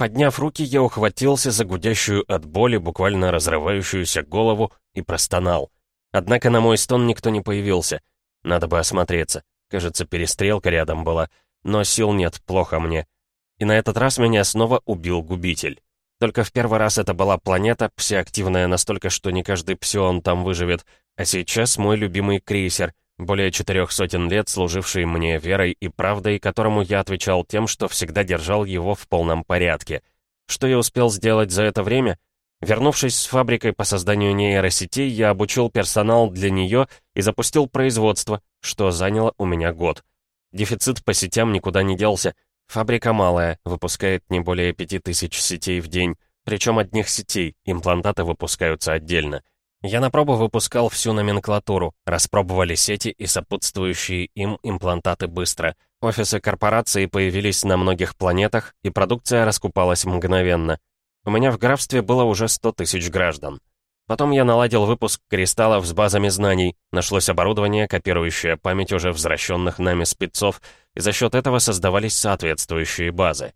Подняв руки, я ухватился за гудящую от боли, буквально разрывающуюся голову и простонал. Однако на мой стон никто не появился. Надо бы осмотреться. Кажется, перестрелка рядом была. Но сил нет, плохо мне. И на этот раз меня снова убил губитель. Только в первый раз это была планета, псиактивная настолько, что не каждый псион там выживет. А сейчас мой любимый крейсер, более четырех сотен лет служивший мне верой и правдой, которому я отвечал тем, что всегда держал его в полном порядке. Что я успел сделать за это время? Вернувшись с фабрикой по созданию нейросетей, я обучил персонал для нее и запустил производство, что заняло у меня год. Дефицит по сетям никуда не делся. Фабрика малая, выпускает не более 5000 сетей в день, причем одних сетей, имплантаты выпускаются отдельно. Я на пробу выпускал всю номенклатуру, распробовали сети и сопутствующие им имплантаты быстро. Офисы корпорации появились на многих планетах, и продукция раскупалась мгновенно. У меня в графстве было уже 100 тысяч граждан. Потом я наладил выпуск кристаллов с базами знаний, нашлось оборудование, копирующее память уже возвращенных нами спецов, и за счет этого создавались соответствующие базы.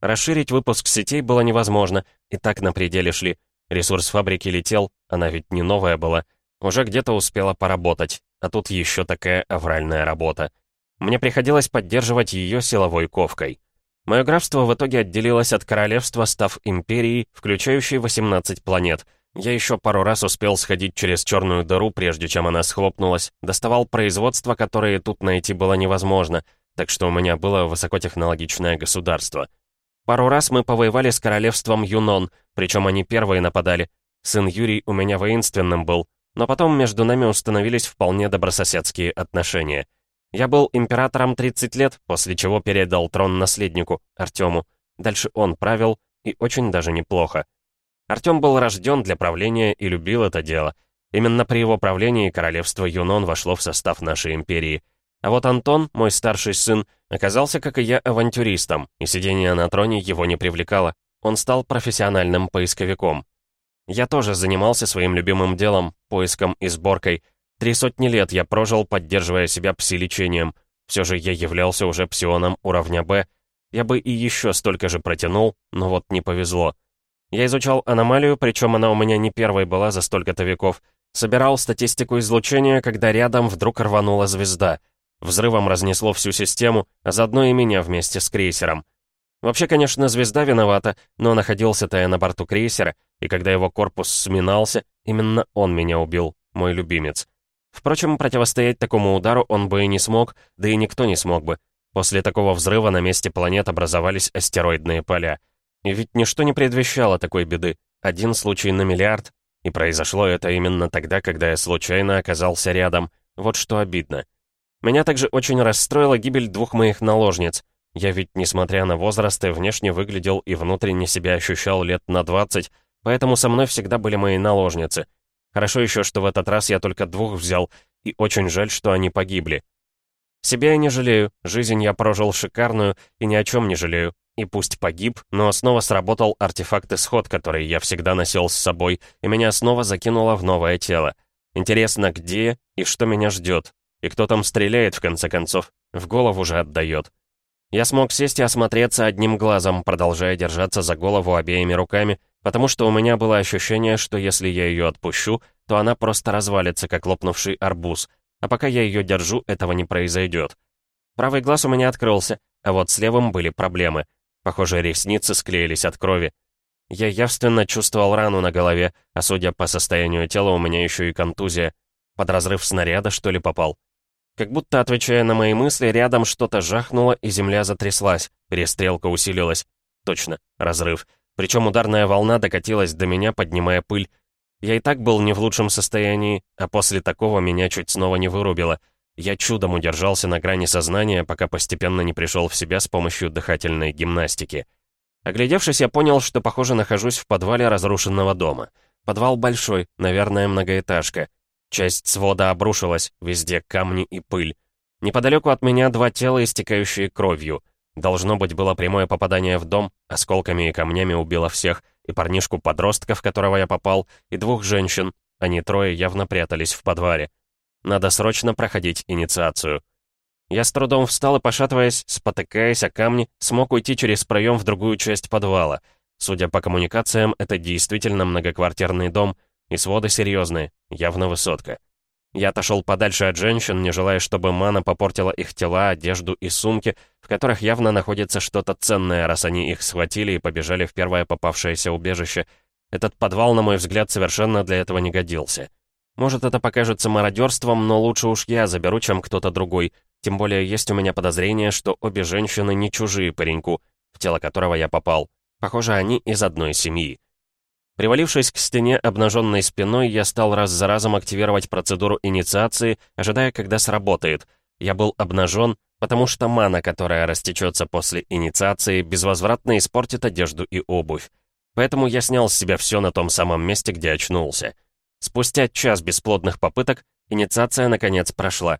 Расширить выпуск сетей было невозможно, и так на пределе шли Ресурс фабрики летел, она ведь не новая была. Уже где-то успела поработать, а тут еще такая авральная работа. Мне приходилось поддерживать ее силовой ковкой. Мое графство в итоге отделилось от королевства, став империей, включающей 18 планет. Я еще пару раз успел сходить через черную дыру, прежде чем она схлопнулась, доставал производства, которые тут найти было невозможно, так что у меня было высокотехнологичное государство — Пару раз мы повоевали с королевством Юнон, причем они первые нападали. Сын Юрий у меня воинственным был, но потом между нами установились вполне добрососедские отношения. Я был императором 30 лет, после чего передал трон наследнику, Артему. Дальше он правил, и очень даже неплохо. Артем был рожден для правления и любил это дело. Именно при его правлении королевство Юнон вошло в состав нашей империи — а вот Антон, мой старший сын, оказался, как и я, авантюристом, и сидение на троне его не привлекало. Он стал профессиональным поисковиком. Я тоже занимался своим любимым делом, поиском и сборкой. Три сотни лет я прожил, поддерживая себя пси-лечением. Все же я являлся уже псионом уровня «Б». Я бы и еще столько же протянул, но вот не повезло. Я изучал аномалию, причем она у меня не первой была за столько-то веков. Собирал статистику излучения, когда рядом вдруг рванула звезда — Взрывом разнесло всю систему, а заодно и меня вместе с крейсером. Вообще, конечно, звезда виновата, но находился-то я на борту крейсера, и когда его корпус сминался, именно он меня убил, мой любимец. Впрочем, противостоять такому удару он бы и не смог, да и никто не смог бы. После такого взрыва на месте планет образовались астероидные поля. И ведь ничто не предвещало такой беды. Один случай на миллиард. И произошло это именно тогда, когда я случайно оказался рядом. Вот что обидно. Меня также очень расстроила гибель двух моих наложниц. Я ведь, несмотря на возраст, и внешне выглядел и внутренне себя ощущал лет на 20, поэтому со мной всегда были мои наложницы. Хорошо еще, что в этот раз я только двух взял, и очень жаль, что они погибли. Себя я не жалею, жизнь я прожил шикарную и ни о чем не жалею. И пусть погиб, но снова сработал артефакт-исход, который я всегда носил с собой, и меня снова закинуло в новое тело. Интересно, где и что меня ждет, и кто там стреляет, в конце концов? В голову же отдает. Я смог сесть и осмотреться одним глазом, продолжая держаться за голову обеими руками, потому что у меня было ощущение, что если я ее отпущу, то она просто развалится, как лопнувший арбуз. А пока я ее держу, этого не произойдет. Правый глаз у меня открылся, а вот с левым были проблемы. Похоже, ресницы склеились от крови. Я явственно чувствовал рану на голове, а судя по состоянию тела, у меня еще и контузия. Под разрыв снаряда, что ли, попал? Как будто, отвечая на мои мысли, рядом что-то жахнуло, и земля затряслась. Перестрелка усилилась. Точно, разрыв. Причем ударная волна докатилась до меня, поднимая пыль. Я и так был не в лучшем состоянии, а после такого меня чуть снова не вырубило. Я чудом удержался на грани сознания, пока постепенно не пришел в себя с помощью дыхательной гимнастики. Оглядевшись, я понял, что, похоже, нахожусь в подвале разрушенного дома. Подвал большой, наверное, многоэтажка. Часть свода обрушилась, везде камни и пыль. Неподалеку от меня два тела, истекающие кровью. Должно быть, было прямое попадание в дом, осколками и камнями убило всех, и парнишку-подростка, в которого я попал, и двух женщин. Они трое явно прятались в подвале. Надо срочно проходить инициацию. Я с трудом встал и, пошатываясь, спотыкаясь о камни, смог уйти через проем в другую часть подвала. Судя по коммуникациям, это действительно многоквартирный дом, и своды серьезные, явно высотка. Я отошел подальше от женщин, не желая, чтобы мана попортила их тела, одежду и сумки, в которых явно находится что-то ценное, раз они их схватили и побежали в первое попавшееся убежище. Этот подвал, на мой взгляд, совершенно для этого не годился. Может, это покажется мародерством, но лучше уж я заберу, чем кто-то другой. Тем более есть у меня подозрение, что обе женщины не чужие пареньку, в тело которого я попал. Похоже, они из одной семьи. Привалившись к стене обнаженной спиной, я стал раз за разом активировать процедуру инициации, ожидая, когда сработает. Я был обнажен, потому что мана, которая растечется после инициации, безвозвратно испортит одежду и обувь. Поэтому я снял с себя все на том самом месте, где очнулся. Спустя час бесплодных попыток, инициация наконец прошла.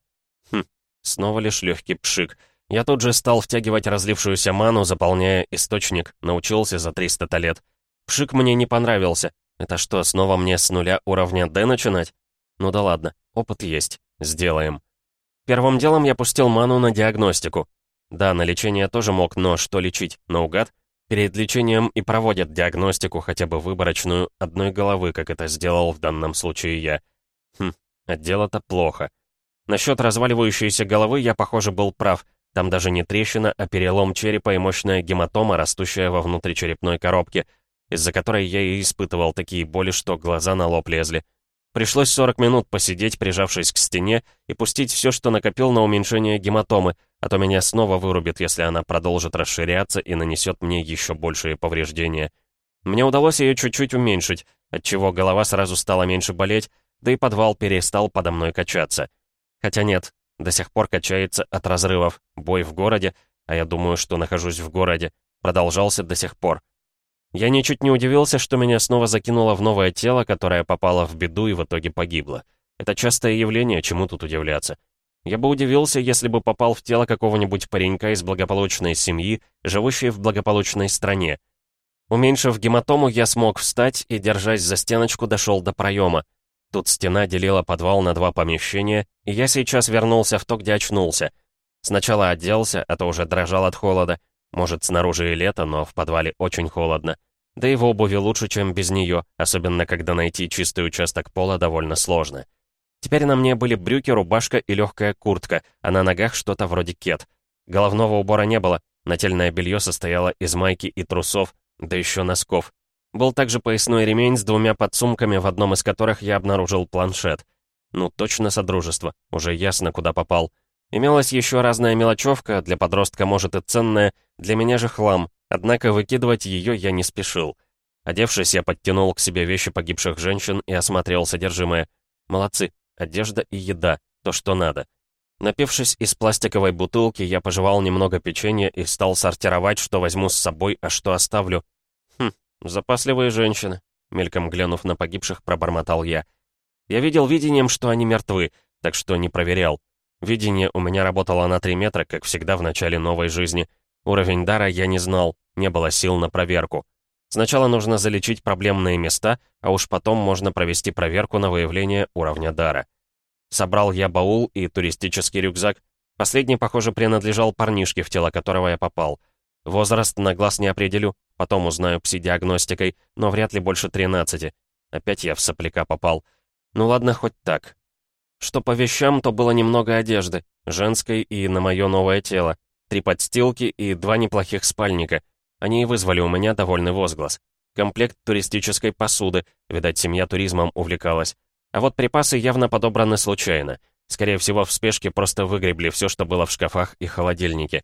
Хм, снова лишь легкий пшик. Я тут же стал втягивать разлившуюся ману, заполняя источник, научился за 300 лет. Пшик мне не понравился. Это что, снова мне с нуля уровня D начинать? Ну да ладно, опыт есть. Сделаем. Первым делом я пустил ману на диагностику. Да, на лечение тоже мог, но что лечить? Наугад? Перед лечением и проводят диагностику, хотя бы выборочную, одной головы, как это сделал в данном случае я. Хм, а дело-то плохо. Насчет разваливающейся головы я, похоже, был прав. Там даже не трещина, а перелом черепа и мощная гематома, растущая во внутричерепной коробке — из-за которой я и испытывал такие боли, что глаза на лоб лезли. Пришлось 40 минут посидеть, прижавшись к стене, и пустить все, что накопил на уменьшение гематомы, а то меня снова вырубит, если она продолжит расширяться и нанесет мне еще большие повреждения. Мне удалось ее чуть-чуть уменьшить, отчего голова сразу стала меньше болеть, да и подвал перестал подо мной качаться. Хотя нет, до сих пор качается от разрывов. Бой в городе, а я думаю, что нахожусь в городе, продолжался до сих пор. Я ничуть не удивился, что меня снова закинуло в новое тело, которое попало в беду и в итоге погибло. Это частое явление, чему тут удивляться. Я бы удивился, если бы попал в тело какого-нибудь паренька из благополучной семьи, живущей в благополучной стране. Уменьшив гематому, я смог встать и, держась за стеночку, дошел до проема. Тут стена делила подвал на два помещения, и я сейчас вернулся в то, где очнулся. Сначала оделся, а то уже дрожал от холода. Может, снаружи и лето, но в подвале очень холодно. Да и в обуви лучше, чем без нее, особенно когда найти чистый участок пола довольно сложно. Теперь на мне были брюки, рубашка и легкая куртка, а на ногах что-то вроде кет. Головного убора не было, нательное белье состояло из майки и трусов, да еще носков. Был также поясной ремень с двумя подсумками, в одном из которых я обнаружил планшет. Ну, точно содружество, уже ясно, куда попал. Имелась еще разная мелочевка, для подростка, может, и ценная, для меня же хлам, Однако выкидывать ее я не спешил. Одевшись, я подтянул к себе вещи погибших женщин и осмотрел содержимое. Молодцы, одежда и еда, то, что надо. Напившись из пластиковой бутылки, я пожевал немного печенья и стал сортировать, что возьму с собой, а что оставлю. Хм, запасливые женщины, мельком глянув на погибших, пробормотал я. Я видел видением, что они мертвы, так что не проверял. Видение у меня работало на три метра, как всегда в начале новой жизни — Уровень дара я не знал, не было сил на проверку. Сначала нужно залечить проблемные места, а уж потом можно провести проверку на выявление уровня дара. Собрал я баул и туристический рюкзак. Последний, похоже, принадлежал парнишке, в тело которого я попал. Возраст на глаз не определю, потом узнаю пси-диагностикой, но вряд ли больше 13. Опять я в сопляка попал. Ну ладно, хоть так. Что по вещам, то было немного одежды, женской и на мое новое тело три подстилки и два неплохих спальника. Они и вызвали у меня довольный возглас. Комплект туристической посуды, видать, семья туризмом увлекалась. А вот припасы явно подобраны случайно. Скорее всего, в спешке просто выгребли все, что было в шкафах и холодильнике.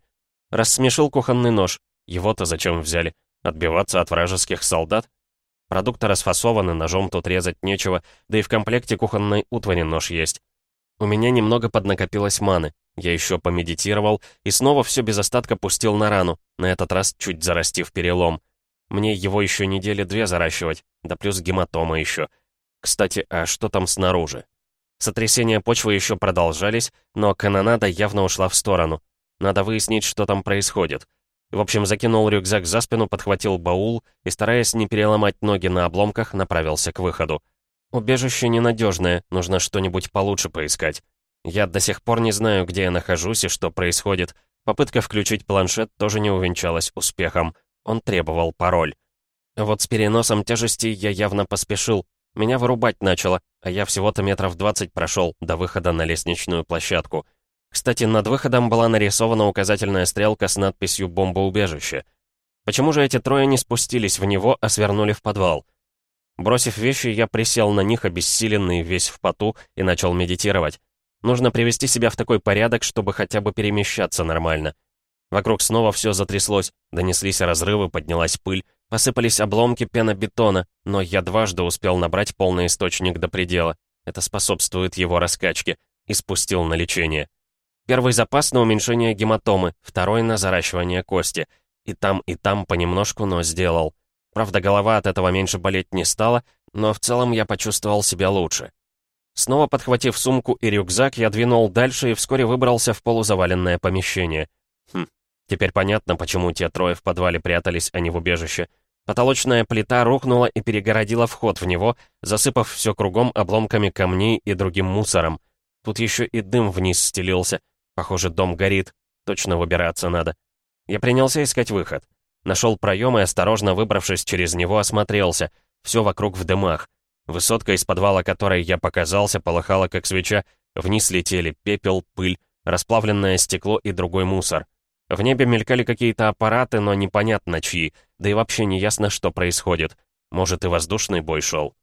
Рассмешил кухонный нож. Его-то зачем взяли? Отбиваться от вражеских солдат? Продукты расфасованы, ножом тут резать нечего, да и в комплекте кухонной утвари нож есть. У меня немного поднакопилось маны. Я еще помедитировал и снова все без остатка пустил на рану, на этот раз чуть зарастив перелом. Мне его еще недели две заращивать, да плюс гематома еще. Кстати, а что там снаружи? Сотрясения почвы еще продолжались, но канонада явно ушла в сторону. Надо выяснить, что там происходит. В общем, закинул рюкзак за спину, подхватил баул и, стараясь не переломать ноги на обломках, направился к выходу. Убежище ненадежное, нужно что-нибудь получше поискать. Я до сих пор не знаю, где я нахожусь и что происходит. Попытка включить планшет тоже не увенчалась успехом. Он требовал пароль. Вот с переносом тяжести я явно поспешил. Меня вырубать начало, а я всего-то метров 20 прошел до выхода на лестничную площадку. Кстати, над выходом была нарисована указательная стрелка с надписью «Бомбоубежище». Почему же эти трое не спустились в него, а свернули в подвал? Бросив вещи, я присел на них, обессиленный, весь в поту, и начал медитировать. Нужно привести себя в такой порядок, чтобы хотя бы перемещаться нормально. Вокруг снова все затряслось, донеслись разрывы, поднялась пыль, посыпались обломки пенобетона, но я дважды успел набрать полный источник до предела. Это способствует его раскачке. И спустил на лечение. Первый запас на уменьшение гематомы, второй на заращивание кости. И там, и там понемножку, но сделал. Правда, голова от этого меньше болеть не стала, но в целом я почувствовал себя лучше. Снова подхватив сумку и рюкзак, я двинул дальше и вскоре выбрался в полузаваленное помещение. Хм, теперь понятно, почему те трое в подвале прятались, а не в убежище. Потолочная плита рухнула и перегородила вход в него, засыпав все кругом обломками камней и другим мусором. Тут еще и дым вниз стелился. Похоже, дом горит. Точно выбираться надо. Я принялся искать выход. Нашел проем и, осторожно выбравшись через него, осмотрелся. Все вокруг в дымах. Высотка, из подвала которой я показался, полыхала как свеча. Вниз летели пепел, пыль, расплавленное стекло и другой мусор. В небе мелькали какие-то аппараты, но непонятно чьи, да и вообще не ясно, что происходит. Может, и воздушный бой шел.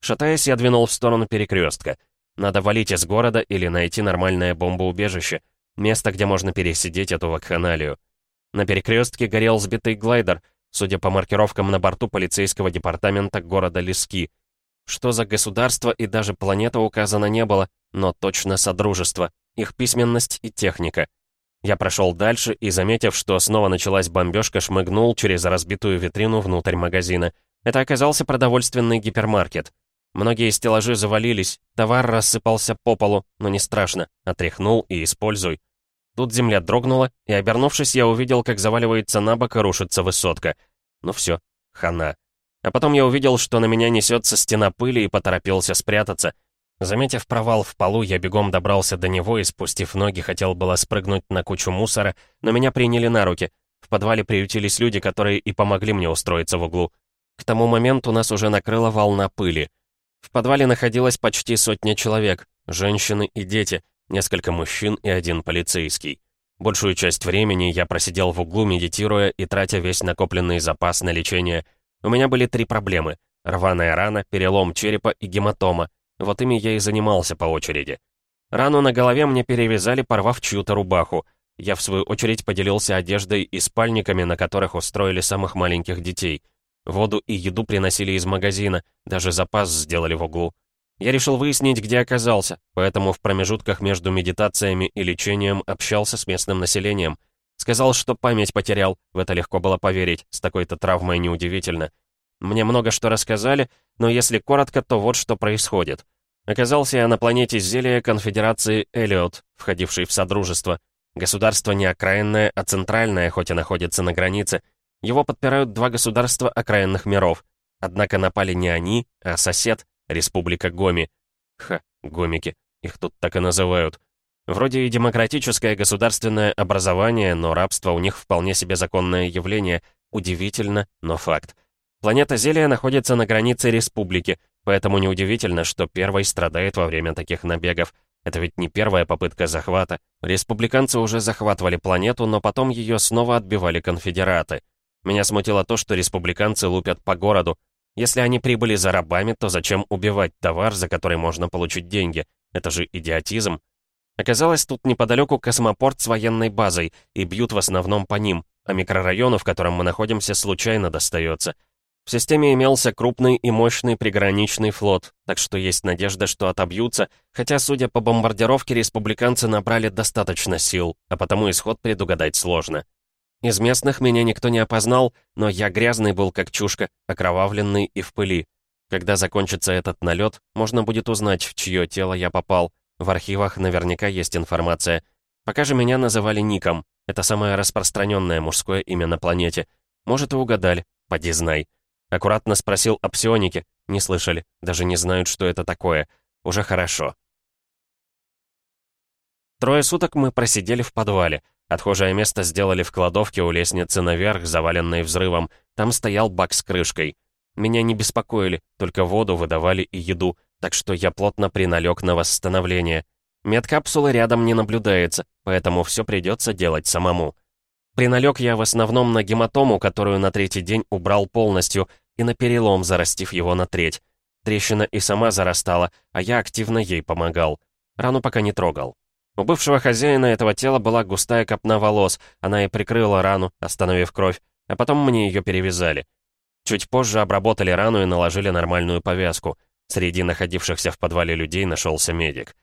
Шатаясь, я двинул в сторону перекрестка. Надо валить из города или найти нормальное бомбоубежище. Место, где можно пересидеть эту вакханалию. На перекрестке горел сбитый глайдер, судя по маркировкам на борту полицейского департамента города Лески. Что за государство и даже планета указано не было, но точно Содружество, их письменность и техника. Я прошел дальше и, заметив, что снова началась бомбежка, шмыгнул через разбитую витрину внутрь магазина. Это оказался продовольственный гипермаркет. Многие стеллажи завалились, товар рассыпался по полу, но не страшно, отряхнул и используй. Тут земля дрогнула, и, обернувшись, я увидел, как заваливается на бок и рушится высотка. Ну все, хана. А потом я увидел, что на меня несется стена пыли и поторопился спрятаться. Заметив провал в полу, я бегом добрался до него и, спустив ноги, хотел было спрыгнуть на кучу мусора, но меня приняли на руки. В подвале приютились люди, которые и помогли мне устроиться в углу. К тому моменту нас уже накрыла волна пыли. В подвале находилось почти сотня человек, женщины и дети, несколько мужчин и один полицейский. Большую часть времени я просидел в углу, медитируя и тратя весь накопленный запас на лечение. У меня были три проблемы — рваная рана, перелом черепа и гематома. Вот ими я и занимался по очереди. Рану на голове мне перевязали, порвав чью-то рубаху. Я, в свою очередь, поделился одеждой и спальниками, на которых устроили самых маленьких детей. Воду и еду приносили из магазина, даже запас сделали в углу. Я решил выяснить, где оказался, поэтому в промежутках между медитациями и лечением общался с местным населением. Сказал, что память потерял, в это легко было поверить, с такой-то травмой неудивительно. Мне много что рассказали, но если коротко, то вот что происходит. Оказался я на планете Зелия Конфедерации Элиот, входившей в Содружество. Государство не окраинное, а центральное, хоть и находится на границе. Его подпирают два государства окраинных миров. Однако напали не они, а сосед, Республика Гоми. Ха, гомики, их тут так и называют. Вроде и демократическое государственное образование, но рабство у них вполне себе законное явление. Удивительно, но факт. Планета Зелия находится на границе республики, поэтому неудивительно, что первой страдает во время таких набегов. Это ведь не первая попытка захвата. Республиканцы уже захватывали планету, но потом ее снова отбивали конфедераты. Меня смутило то, что республиканцы лупят по городу, если они прибыли за рабами, то зачем убивать товар, за который можно получить деньги? Это же идиотизм. Оказалось, тут неподалеку космопорт с военной базой, и бьют в основном по ним, а микрорайону, в котором мы находимся, случайно достается. В системе имелся крупный и мощный приграничный флот, так что есть надежда, что отобьются, хотя, судя по бомбардировке, республиканцы набрали достаточно сил, а потому исход предугадать сложно. Из местных меня никто не опознал, но я грязный был как чушка, окровавленный и в пыли. Когда закончится этот налет, можно будет узнать, в чье тело я попал. В архивах наверняка есть информация. Пока же меня называли Ником. Это самое распространенное мужское имя на планете. Может, и угадали. Поди знай. Аккуратно спросил о псионике. Не слышали. Даже не знают, что это такое. Уже хорошо. Трое суток мы просидели в подвале. Отхожее место сделали в кладовке у лестницы наверх, заваленной взрывом. Там стоял бак с крышкой. Меня не беспокоили, только воду выдавали и еду, так что я плотно приналег на восстановление. Медкапсулы рядом не наблюдается, поэтому все придется делать самому. Приналег я в основном на гематому, которую на третий день убрал полностью, и на перелом, зарастив его на треть. Трещина и сама зарастала, а я активно ей помогал. Рану пока не трогал. У бывшего хозяина этого тела была густая копна волос, она и прикрыла рану, остановив кровь, а потом мне ее перевязали. Чуть позже обработали рану и наложили нормальную повязку. Среди находившихся в подвале людей нашелся медик.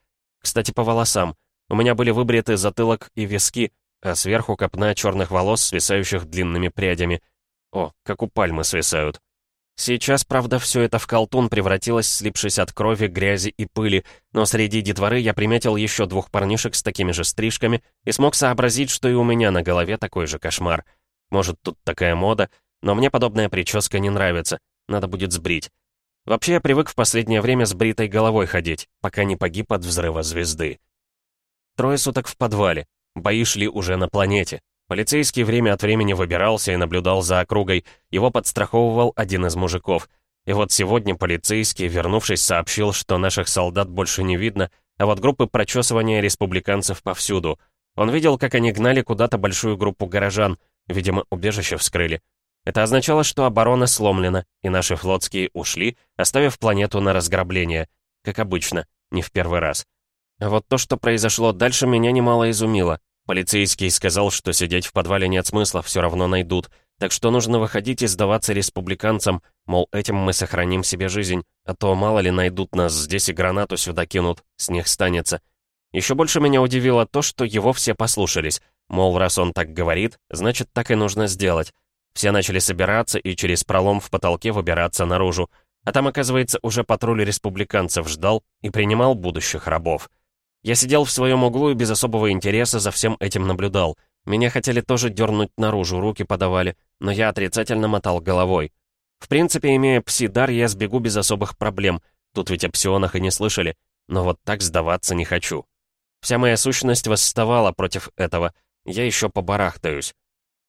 Кстати, по волосам. У меня были выбриты затылок и виски, а сверху копна черных волос, свисающих длинными прядями. О, как у пальмы свисают. Сейчас, правда, все это в колтун превратилось, слипшись от крови, грязи и пыли, но среди детворы я приметил еще двух парнишек с такими же стрижками и смог сообразить, что и у меня на голове такой же кошмар. Может, тут такая мода, но мне подобная прическа не нравится, надо будет сбрить. Вообще, я привык в последнее время с бритой головой ходить, пока не погиб от взрыва звезды. Трое суток в подвале. Бои шли уже на планете. Полицейский время от времени выбирался и наблюдал за округой. Его подстраховывал один из мужиков. И вот сегодня полицейский, вернувшись, сообщил, что наших солдат больше не видно, а вот группы прочесывания республиканцев повсюду. Он видел, как они гнали куда-то большую группу горожан. Видимо, убежище вскрыли. Это означало, что оборона сломлена, и наши флотские ушли, оставив планету на разграбление. Как обычно, не в первый раз. А вот то, что произошло дальше, меня немало изумило. Полицейский сказал, что сидеть в подвале нет смысла, все равно найдут. Так что нужно выходить и сдаваться республиканцам, мол, этим мы сохраним себе жизнь, а то мало ли найдут нас здесь и гранату сюда кинут, с них станется. Еще больше меня удивило то, что его все послушались. Мол, раз он так говорит, значит, так и нужно сделать. Все начали собираться и через пролом в потолке выбираться наружу. А там, оказывается, уже патруль республиканцев ждал и принимал будущих рабов. Я сидел в своем углу и без особого интереса за всем этим наблюдал. Меня хотели тоже дернуть наружу, руки подавали, но я отрицательно мотал головой. В принципе, имея пси-дар, я сбегу без особых проблем. Тут ведь о псионах и не слышали. Но вот так сдаваться не хочу. Вся моя сущность восставала против этого. Я еще побарахтаюсь.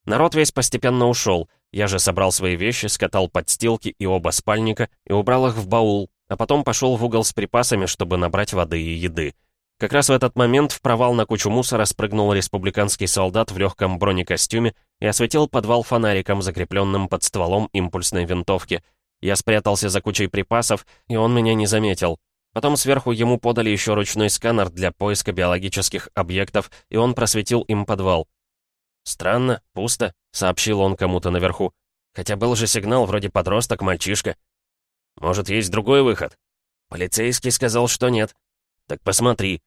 Народ весь постепенно ушел. Я же собрал свои вещи, скатал подстилки и оба спальника и убрал их в баул, а потом пошел в угол с припасами, чтобы набрать воды и еды. Как раз в этот момент в провал на кучу мусора спрыгнул республиканский солдат в легком бронекостюме и осветил подвал фонариком, закрепленным под стволом импульсной винтовки. Я спрятался за кучей припасов, и он меня не заметил. Потом сверху ему подали еще ручной сканер для поиска биологических объектов, и он просветил им подвал. «Странно, пусто», — сообщил он кому-то наверху. «Хотя был же сигнал, вроде подросток, мальчишка». «Может, есть другой выход?» «Полицейский сказал, что нет». «Так посмотри».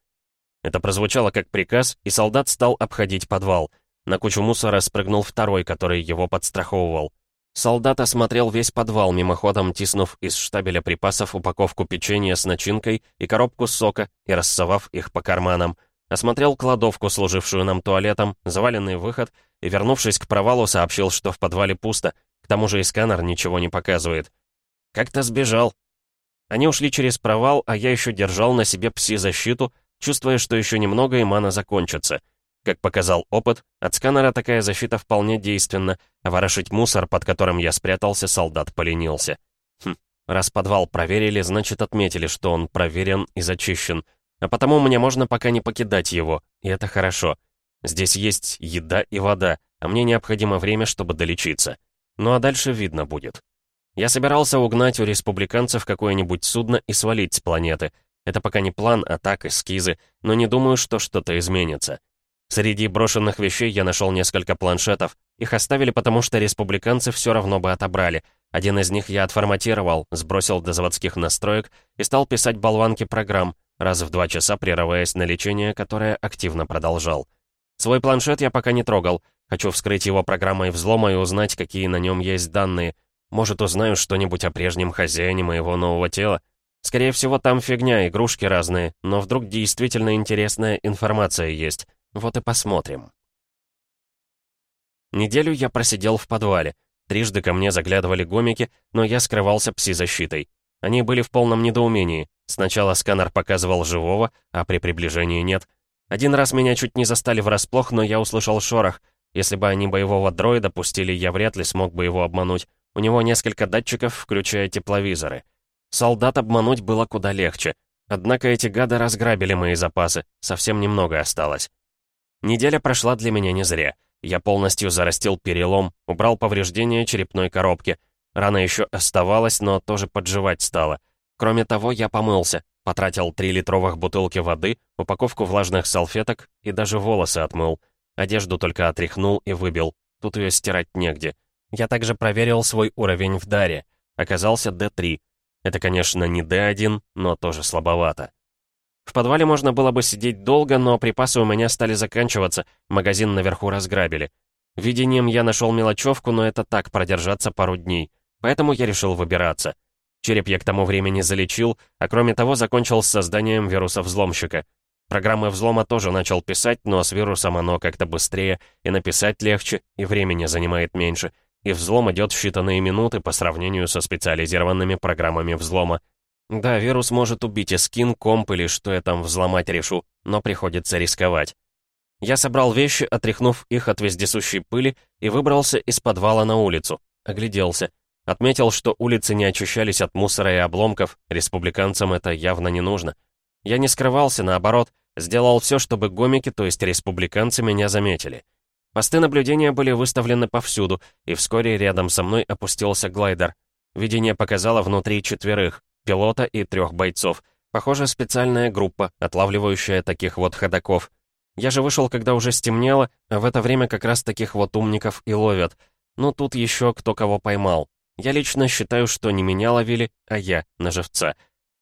Это прозвучало как приказ, и солдат стал обходить подвал. На кучу мусора спрыгнул второй, который его подстраховывал. Солдат осмотрел весь подвал, мимоходом тиснув из штабеля припасов упаковку печенья с начинкой и коробку сока и рассовав их по карманам — Осмотрел кладовку, служившую нам туалетом, заваленный выход, и, вернувшись к провалу, сообщил, что в подвале пусто. К тому же и сканер ничего не показывает. «Как-то сбежал». Они ушли через провал, а я еще держал на себе пси-защиту, чувствуя, что еще немного и мана закончится. Как показал опыт, от сканера такая защита вполне действенна, а ворошить мусор, под которым я спрятался, солдат поленился. Хм, раз подвал проверили, значит отметили, что он проверен и зачищен — а потому мне можно пока не покидать его, и это хорошо. Здесь есть еда и вода, а мне необходимо время, чтобы долечиться. Ну а дальше видно будет. Я собирался угнать у республиканцев какое-нибудь судно и свалить с планеты. Это пока не план, а так, эскизы, но не думаю, что что-то изменится. Среди брошенных вещей я нашел несколько планшетов. Их оставили, потому что республиканцы все равно бы отобрали. Один из них я отформатировал, сбросил до заводских настроек и стал писать болванки программ, раз в два часа прерываясь на лечение, которое активно продолжал. Свой планшет я пока не трогал. Хочу вскрыть его программой взлома и узнать, какие на нем есть данные. Может, узнаю что-нибудь о прежнем хозяине моего нового тела. Скорее всего, там фигня, игрушки разные, но вдруг действительно интересная информация есть. Вот и посмотрим. Неделю я просидел в подвале. Трижды ко мне заглядывали гомики, но я скрывался пси-защитой. Они были в полном недоумении. Сначала сканер показывал живого, а при приближении нет. Один раз меня чуть не застали врасплох, но я услышал шорох. Если бы они боевого дроида пустили, я вряд ли смог бы его обмануть. У него несколько датчиков, включая тепловизоры. Солдат обмануть было куда легче. Однако эти гады разграбили мои запасы, совсем немного осталось. Неделя прошла для меня не зря. Я полностью зарастил перелом, убрал повреждения черепной коробки. Рана еще оставалась, но тоже подживать стала. Кроме того, я помылся, потратил 3 литровых бутылки воды, упаковку влажных салфеток и даже волосы отмыл. Одежду только отряхнул и выбил. Тут ее стирать негде. Я также проверил свой уровень в даре. Оказался D3. Это, конечно, не D1, но тоже слабовато. В подвале можно было бы сидеть долго, но припасы у меня стали заканчиваться, магазин наверху разграбили. Видением я нашел мелочевку, но это так, продержаться пару дней. Поэтому я решил выбираться. Череп я к тому времени залечил, а кроме того закончил с созданием вируса-взломщика. Программы взлома тоже начал писать, но с вирусом оно как-то быстрее, и написать легче, и времени занимает меньше и взлом идет в считанные минуты по сравнению со специализированными программами взлома. Да, вирус может убить и скин, комп или что я там взломать решу, но приходится рисковать. Я собрал вещи, отряхнув их от вездесущей пыли, и выбрался из подвала на улицу. Огляделся. Отметил, что улицы не очищались от мусора и обломков, республиканцам это явно не нужно. Я не скрывался, наоборот, сделал все, чтобы гомики, то есть республиканцы, меня заметили. Посты наблюдения были выставлены повсюду, и вскоре рядом со мной опустился глайдер. Видение показало внутри четверых, пилота и трех бойцов. Похоже, специальная группа, отлавливающая таких вот ходаков. Я же вышел, когда уже стемнело, а в это время как раз таких вот умников и ловят. Ну, тут еще кто кого поймал. Я лично считаю, что не меня ловили, а я, на живца.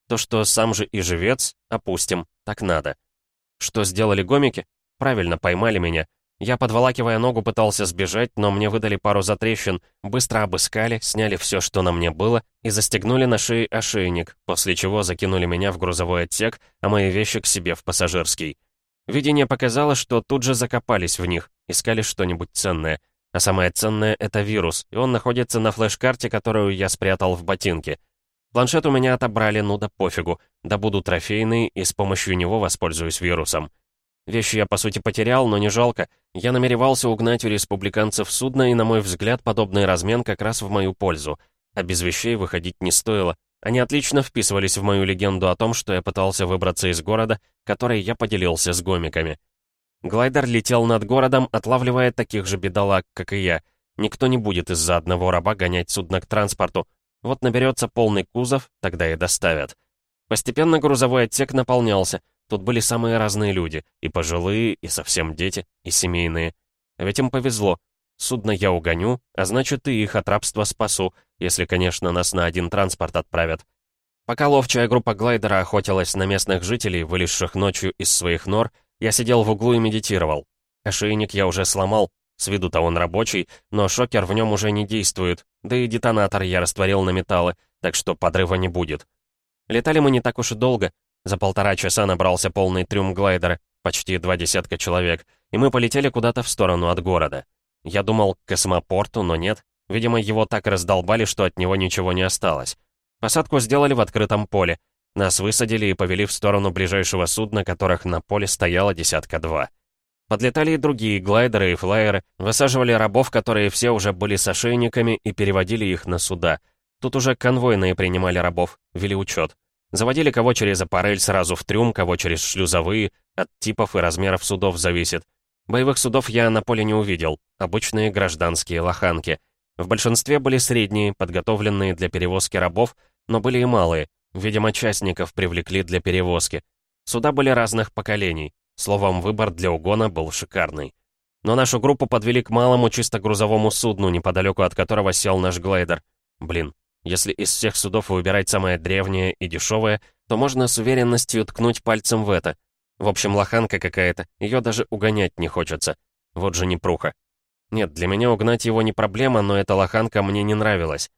То, что сам же и живец, опустим, так надо. Что сделали гомики? Правильно, поймали меня. Я, подволакивая ногу, пытался сбежать, но мне выдали пару затрещин, быстро обыскали, сняли все, что на мне было, и застегнули на шее ошейник, после чего закинули меня в грузовой отсек, а мои вещи к себе в пассажирский. Видение показало, что тут же закопались в них, искали что-нибудь ценное. А самое ценное — это вирус, и он находится на флеш-карте, которую я спрятал в ботинке. Планшет у меня отобрали, ну да пофигу, добуду трофейный и с помощью него воспользуюсь вирусом. Вещи я, по сути, потерял, но не жалко. Я намеревался угнать у республиканцев судно, и, на мой взгляд, подобный размен как раз в мою пользу. А без вещей выходить не стоило. Они отлично вписывались в мою легенду о том, что я пытался выбраться из города, который я поделился с гомиками. Глайдер летел над городом, отлавливая таких же бедолаг, как и я. Никто не будет из-за одного раба гонять судно к транспорту. Вот наберется полный кузов, тогда и доставят. Постепенно грузовой отсек наполнялся, Тут были самые разные люди, и пожилые, и совсем дети, и семейные. Ведь им повезло. Судно я угоню, а значит, и их от рабства спасу, если, конечно, нас на один транспорт отправят. Пока ловчая группа глайдера охотилась на местных жителей, вылезших ночью из своих нор, я сидел в углу и медитировал. Ошейник я уже сломал, с виду-то он рабочий, но шокер в нем уже не действует, да и детонатор я растворил на металлы, так что подрыва не будет. Летали мы не так уж и долго, за полтора часа набрался полный трюм глайдера, почти два десятка человек, и мы полетели куда-то в сторону от города. Я думал, к космопорту, но нет. Видимо, его так раздолбали, что от него ничего не осталось. Посадку сделали в открытом поле. Нас высадили и повели в сторону ближайшего судна, которых на поле стояло десятка два. Подлетали и другие глайдеры и флайеры, высаживали рабов, которые все уже были с ошейниками, и переводили их на суда. Тут уже конвойные принимали рабов, вели учет. Заводили кого через аппарель сразу в трюм, кого через шлюзовые, от типов и размеров судов зависит. Боевых судов я на поле не увидел, обычные гражданские лоханки. В большинстве были средние, подготовленные для перевозки рабов, но были и малые, видимо, частников привлекли для перевозки. Суда были разных поколений, словом, выбор для угона был шикарный. Но нашу группу подвели к малому чисто грузовому судну, неподалеку от которого сел наш глайдер. Блин, если из всех судов выбирать самое древнее и дешевое, то можно с уверенностью ткнуть пальцем в это. В общем, лоханка какая-то, ее даже угонять не хочется. Вот же непруха. Нет, для меня угнать его не проблема, но эта лоханка мне не нравилась.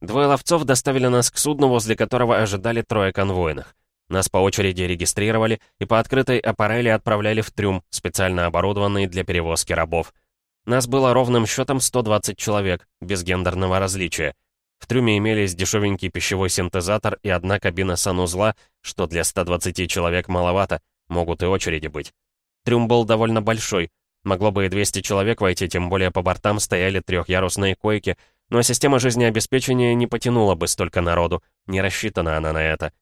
Двое ловцов доставили нас к судну, возле которого ожидали трое конвойных. Нас по очереди регистрировали и по открытой аппарели отправляли в трюм, специально оборудованный для перевозки рабов. Нас было ровным счетом 120 человек, без гендерного различия. В трюме имелись дешевенький пищевой синтезатор и одна кабина санузла, что для 120 человек маловато, могут и очереди быть. Трюм был довольно большой. Могло бы и 200 человек войти, тем более по бортам стояли трехъярусные койки, но система жизнеобеспечения не потянула бы столько народу, не рассчитана она на это.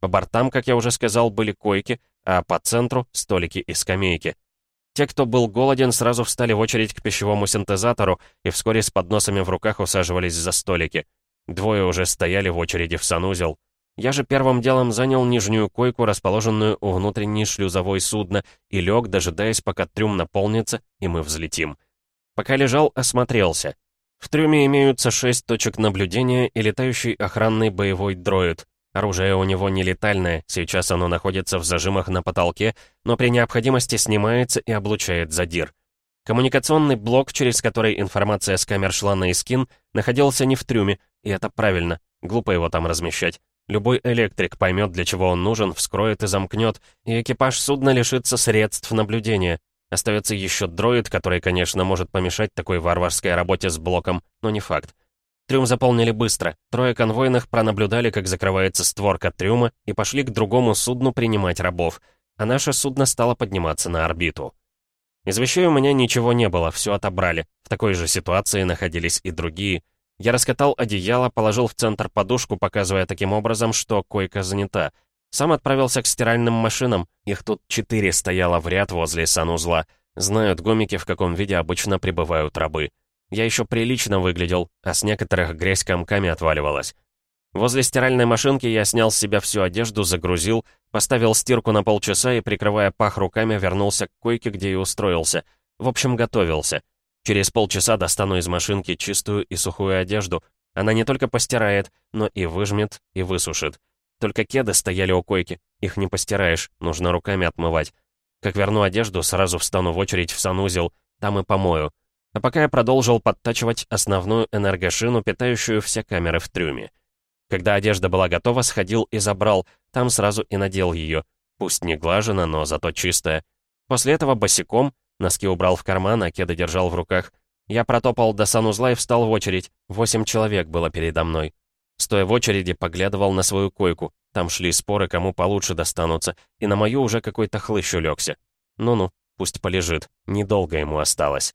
По бортам, как я уже сказал, были койки, а по центру — столики и скамейки. Те, кто был голоден, сразу встали в очередь к пищевому синтезатору и вскоре с подносами в руках усаживались за столики. Двое уже стояли в очереди в санузел. Я же первым делом занял нижнюю койку, расположенную у внутренней шлюзовой судна, и лег, дожидаясь, пока трюм наполнится, и мы взлетим. Пока лежал, осмотрелся. В трюме имеются шесть точек наблюдения и летающий охранный боевой дроид. Оружие у него не летальное, сейчас оно находится в зажимах на потолке, но при необходимости снимается и облучает задир. Коммуникационный блок, через который информация с камер шла на Искин, находился не в трюме, и это правильно, глупо его там размещать. Любой электрик поймет, для чего он нужен, вскроет и замкнет, и экипаж судна лишится средств наблюдения. Остается еще дроид, который, конечно, может помешать такой варварской работе с блоком, но не факт. Трюм заполнили быстро. Трое конвойных пронаблюдали, как закрывается створка трюма, и пошли к другому судну принимать рабов. А наше судно стало подниматься на орбиту. Из вещей у меня ничего не было, все отобрали. В такой же ситуации находились и другие. Я раскатал одеяло, положил в центр подушку, показывая таким образом, что койка занята. Сам отправился к стиральным машинам. Их тут четыре стояло в ряд возле санузла. Знают гомики, в каком виде обычно прибывают рабы. Я еще прилично выглядел, а с некоторых грязь комками отваливалась. Возле стиральной машинки я снял с себя всю одежду, загрузил, поставил стирку на полчаса и, прикрывая пах руками, вернулся к койке, где и устроился. В общем, готовился. Через полчаса достану из машинки чистую и сухую одежду. Она не только постирает, но и выжмет, и высушит. Только кеды стояли у койки. Их не постираешь, нужно руками отмывать. Как верну одежду, сразу встану в очередь в санузел, там и помою. А пока я продолжил подтачивать основную энергошину, питающую все камеры в трюме. Когда одежда была готова, сходил и забрал, там сразу и надел ее. Пусть не глажена, но зато чистая. После этого босиком, Носки убрал в карман, а кеды держал в руках. Я протопал до санузла и встал в очередь. Восемь человек было передо мной. Стоя в очереди, поглядывал на свою койку. Там шли споры, кому получше достанутся, и на мою уже какой-то хлыщ улегся. Ну-ну, пусть полежит, недолго ему осталось.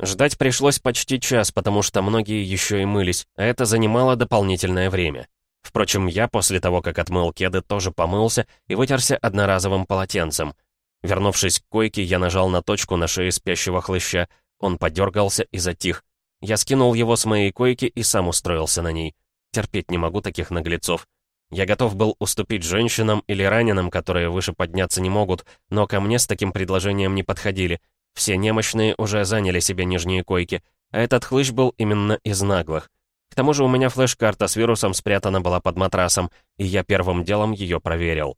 Ждать пришлось почти час, потому что многие еще и мылись, а это занимало дополнительное время. Впрочем, я после того, как отмыл кеды, тоже помылся и вытерся одноразовым полотенцем. Вернувшись к койке, я нажал на точку на шее спящего хлыща. Он подергался и затих. Я скинул его с моей койки и сам устроился на ней. Терпеть не могу таких наглецов. Я готов был уступить женщинам или раненым, которые выше подняться не могут, но ко мне с таким предложением не подходили. Все немощные уже заняли себе нижние койки, а этот хлыщ был именно из наглых. К тому же у меня флеш-карта с вирусом спрятана была под матрасом, и я первым делом ее проверил.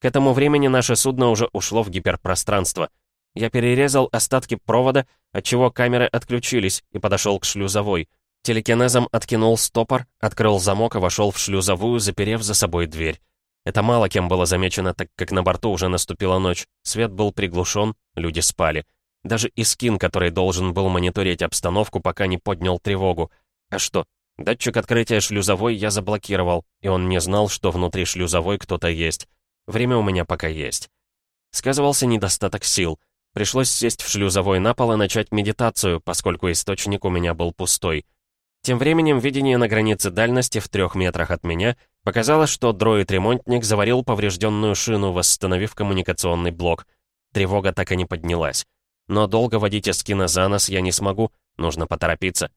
К этому времени наше судно уже ушло в гиперпространство. Я перерезал остатки провода, отчего камеры отключились, и подошел к шлюзовой. Телекинезом откинул стопор, открыл замок и вошел в шлюзовую, заперев за собой дверь. Это мало кем было замечено, так как на борту уже наступила ночь. Свет был приглушен, люди спали. Даже Искин, который должен был мониторить обстановку, пока не поднял тревогу. А что? Датчик открытия шлюзовой я заблокировал, и он не знал, что внутри шлюзовой кто-то есть. Время у меня пока есть. Сказывался недостаток сил. Пришлось сесть в шлюзовой на пол и начать медитацию, поскольку источник у меня был пустой. Тем временем видение на границе дальности в трех метрах от меня показало, что дроид-ремонтник заварил поврежденную шину, восстановив коммуникационный блок. Тревога так и не поднялась. Но долго водить эскина за нос я не смогу, нужно поторопиться.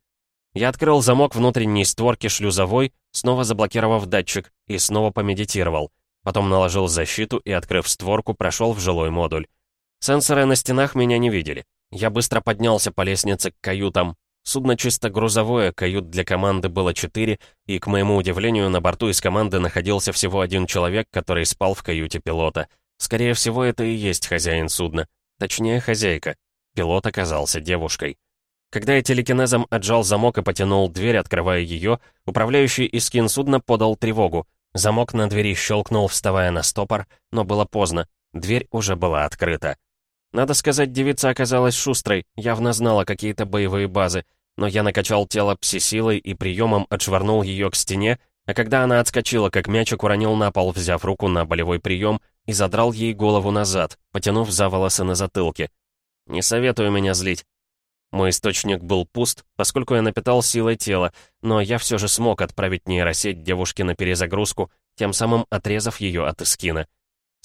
Я открыл замок внутренней створки шлюзовой, снова заблокировав датчик, и снова помедитировал — Потом наложил защиту и, открыв створку, прошел в жилой модуль. Сенсоры на стенах меня не видели. Я быстро поднялся по лестнице к каютам. Судно чисто грузовое, кают для команды было четыре, и, к моему удивлению, на борту из команды находился всего один человек, который спал в каюте пилота. Скорее всего, это и есть хозяин судна. Точнее, хозяйка. Пилот оказался девушкой. Когда я телекинезом отжал замок и потянул дверь, открывая ее, управляющий Искин судна подал тревогу. Замок на двери щелкнул, вставая на стопор, но было поздно. Дверь уже была открыта. Надо сказать, девица оказалась шустрой, явно знала какие-то боевые базы, но я накачал тело пси-силой и приемом отшвырнул ее к стене, а когда она отскочила, как мячик уронил на пол, взяв руку на болевой прием, и задрал ей голову назад, потянув за волосы на затылке. «Не советую меня злить». Мой источник был пуст, поскольку я напитал силой тела, но я все же смог отправить нейросеть девушке на перезагрузку, тем самым отрезав ее от эскина.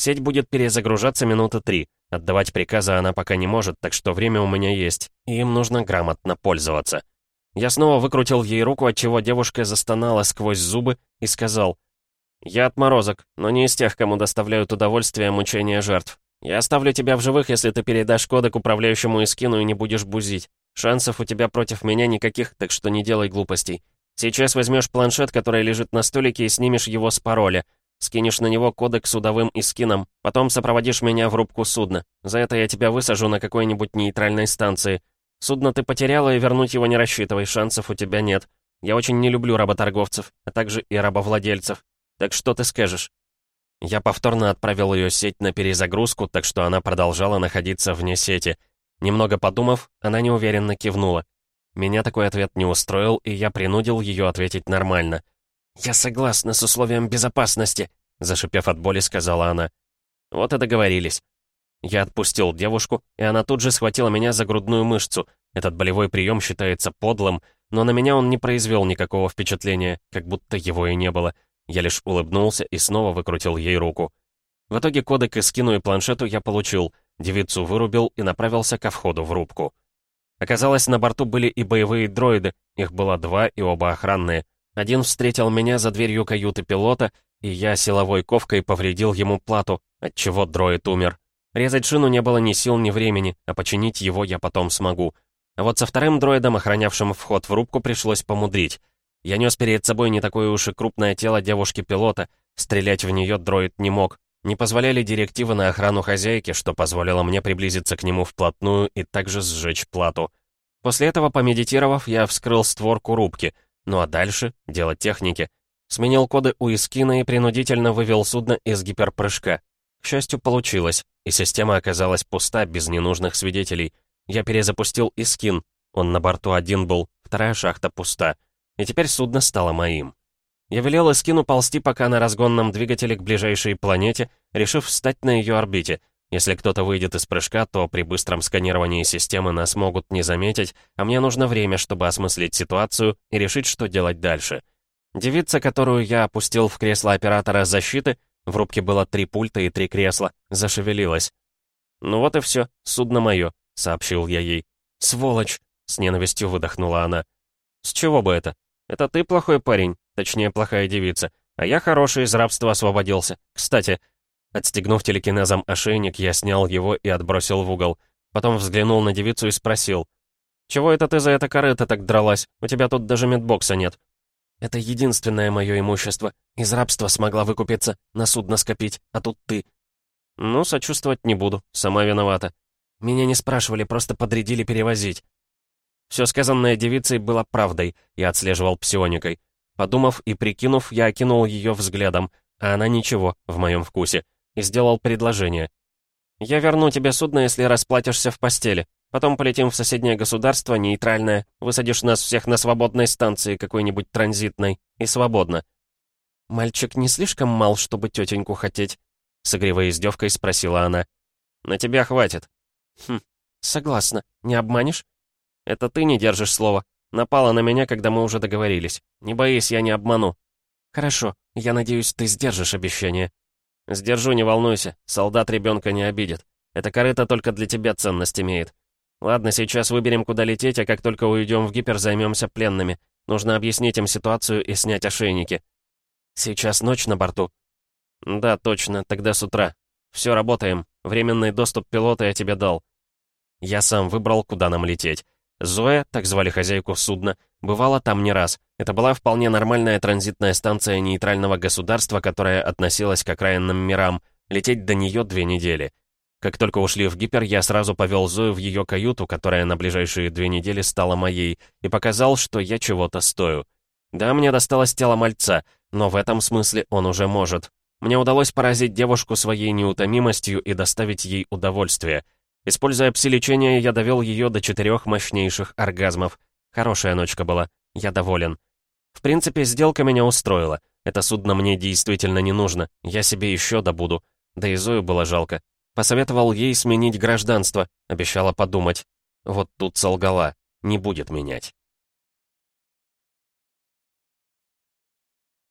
Сеть будет перезагружаться минуты три. Отдавать приказы она пока не может, так что время у меня есть, и им нужно грамотно пользоваться. Я снова выкрутил ей руку, отчего девушка застонала сквозь зубы и сказал, «Я отморозок, но не из тех, кому доставляют удовольствие мучения жертв. Я оставлю тебя в живых, если ты передашь коды к управляющему Искину и не будешь бузить. Шансов у тебя против меня никаких, так что не делай глупостей. Сейчас возьмешь планшет, который лежит на столике, и снимешь его с пароля. Скинешь на него коды к судовым и скинам, потом сопроводишь меня в рубку судна. За это я тебя высажу на какой-нибудь нейтральной станции. Судно ты потеряла, и вернуть его не рассчитывай, шансов у тебя нет. Я очень не люблю работорговцев, а также и рабовладельцев. Так что ты скажешь?» Я повторно отправил ее сеть на перезагрузку, так что она продолжала находиться вне сети. Немного подумав, она неуверенно кивнула. Меня такой ответ не устроил, и я принудил ее ответить нормально. «Я согласна с условием безопасности», — зашипев от боли, сказала она. Вот и договорились. Я отпустил девушку, и она тут же схватила меня за грудную мышцу. Этот болевой прием считается подлым, но на меня он не произвел никакого впечатления, как будто его и не было. Я лишь улыбнулся и снова выкрутил ей руку. В итоге кодек и скину и планшету я получил, девицу вырубил и направился ко входу в рубку. Оказалось, на борту были и боевые дроиды, их было два и оба охранные. Один встретил меня за дверью каюты пилота, и я силовой ковкой повредил ему плату, отчего дроид умер. Резать шину не было ни сил, ни времени, а починить его я потом смогу. А вот со вторым дроидом, охранявшим вход в рубку, пришлось помудрить. Я нес перед собой не такое уж и крупное тело девушки-пилота, стрелять в нее дроид не мог. Не позволяли директивы на охрану хозяйки, что позволило мне приблизиться к нему вплотную и также сжечь плату. После этого, помедитировав, я вскрыл створку рубки — ну а дальше — дело техники. Сменил коды у Искина и принудительно вывел судно из гиперпрыжка. К счастью, получилось, и система оказалась пуста, без ненужных свидетелей. Я перезапустил Искин, он на борту один был, вторая шахта пуста. И теперь судно стало моим. Я велел Искину ползти пока на разгонном двигателе к ближайшей планете, решив встать на ее орбите, если кто-то выйдет из прыжка, то при быстром сканировании системы нас могут не заметить, а мне нужно время, чтобы осмыслить ситуацию и решить, что делать дальше. Девица, которую я опустил в кресло оператора защиты, в рубке было три пульта и три кресла, зашевелилась. «Ну вот и все, судно мое», — сообщил я ей. «Сволочь!» — с ненавистью выдохнула она. «С чего бы это? Это ты плохой парень, точнее, плохая девица, а я хороший, из рабства освободился. Кстати, Отстегнув телекинезом ошейник, я снял его и отбросил в угол. Потом взглянул на девицу и спросил. «Чего это ты за это корыто так дралась? У тебя тут даже медбокса нет». «Это единственное мое имущество. Из рабства смогла выкупиться, на судно скопить, а тут ты». «Ну, сочувствовать не буду, сама виновата». «Меня не спрашивали, просто подрядили перевозить». Все сказанное девицей было правдой, я отслеживал псионикой. Подумав и прикинув, я окинул ее взглядом, а она ничего, в моем вкусе и сделал предложение. «Я верну тебе судно, если расплатишься в постели. Потом полетим в соседнее государство, нейтральное, высадишь нас всех на свободной станции какой-нибудь транзитной, и свободно». «Мальчик не слишком мал, чтобы тетеньку хотеть?» С игривой издевкой спросила она. «На тебя хватит». «Хм, согласна. Не обманешь?» «Это ты не держишь слова. Напала на меня, когда мы уже договорились. Не боись, я не обману». «Хорошо. Я надеюсь, ты сдержишь обещание». «Сдержу, не волнуйся. Солдат ребенка не обидит. Эта корыта только для тебя ценность имеет. Ладно, сейчас выберем, куда лететь, а как только уйдем в гипер, займемся пленными. Нужно объяснить им ситуацию и снять ошейники». «Сейчас ночь на борту?» «Да, точно. Тогда с утра. Все, работаем. Временный доступ пилота я тебе дал». Я сам выбрал, куда нам лететь. Зоя, так звали хозяйку судна, бывала там не раз. Это была вполне нормальная транзитная станция нейтрального государства, которая относилась к окраинным мирам. Лететь до нее две недели. Как только ушли в гипер, я сразу повел Зою в ее каюту, которая на ближайшие две недели стала моей, и показал, что я чего-то стою. Да, мне досталось тело мальца, но в этом смысле он уже может. Мне удалось поразить девушку своей неутомимостью и доставить ей удовольствие — Используя пси-лечение, я довел ее до четырех мощнейших оргазмов. Хорошая ночка была, я доволен. В принципе, сделка меня устроила. Это судно мне действительно не нужно, я себе еще добуду. Да и Зою было жалко. Посоветовал ей сменить гражданство, обещала подумать. Вот тут солгала, не будет менять.